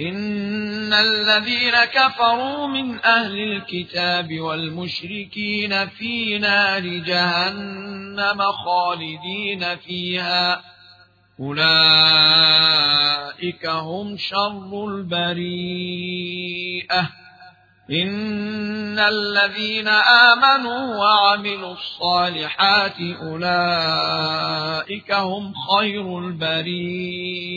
إن الذين كفروا من أهل الكتاب والمشركين في نار جهنم خالدين فيها. أولئك هم شر البريئة. إن الذين آمنوا وعملوا الصالحات أولئك هم خير البريئة.